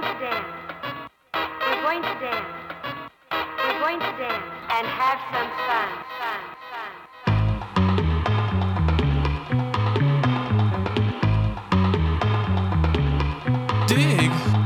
going to dance. We're going to dance. We're going to dance and have some fun. Fun. Dig.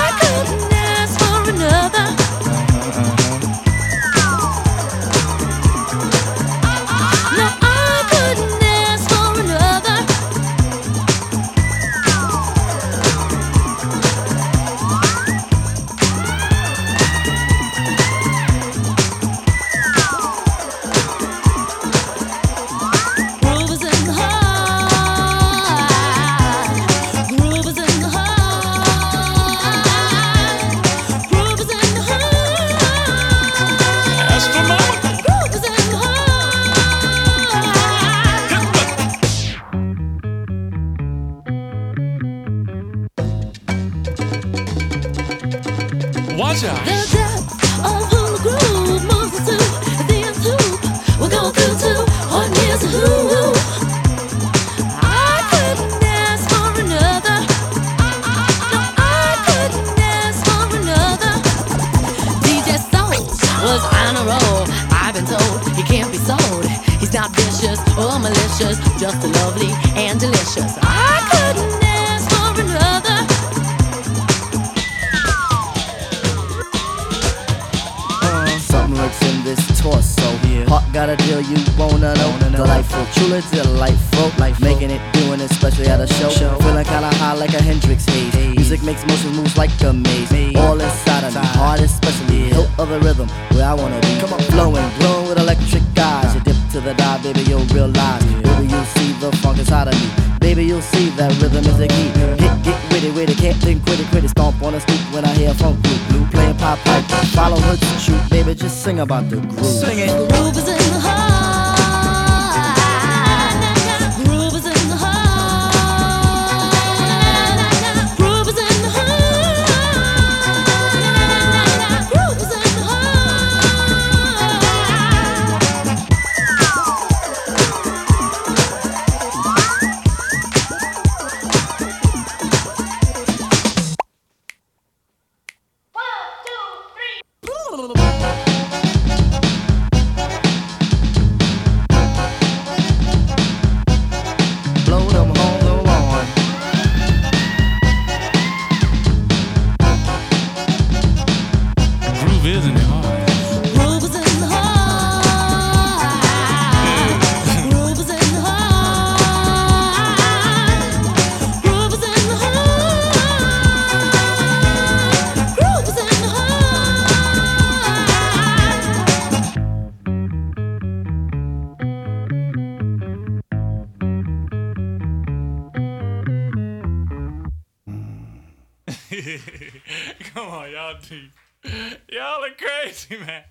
malicious, just lovely and delicious. I torso. Heart got a deal you wanna know. Delightful, truly delightful. Life making it, doing it, especially at a show. Feeling kinda high like a Hendrix haze. Music makes motion moves like a maze. All inside of me, heart especially. Hilt of the rhythm, where I wanna be. Come on, flowing, glowing with electric eyes. Uh. You dip to the dive, baby, you'll realize. Baby, you'll see the funk inside of me. Baby, you'll see that rhythm is the key. Get, get witty, witty, can't think, quit it, quit it. Stomp on her to shoot, baby, just sing about the groove. Sing it. Groove is in the heart. Come on, y'all. Y'all are crazy, man.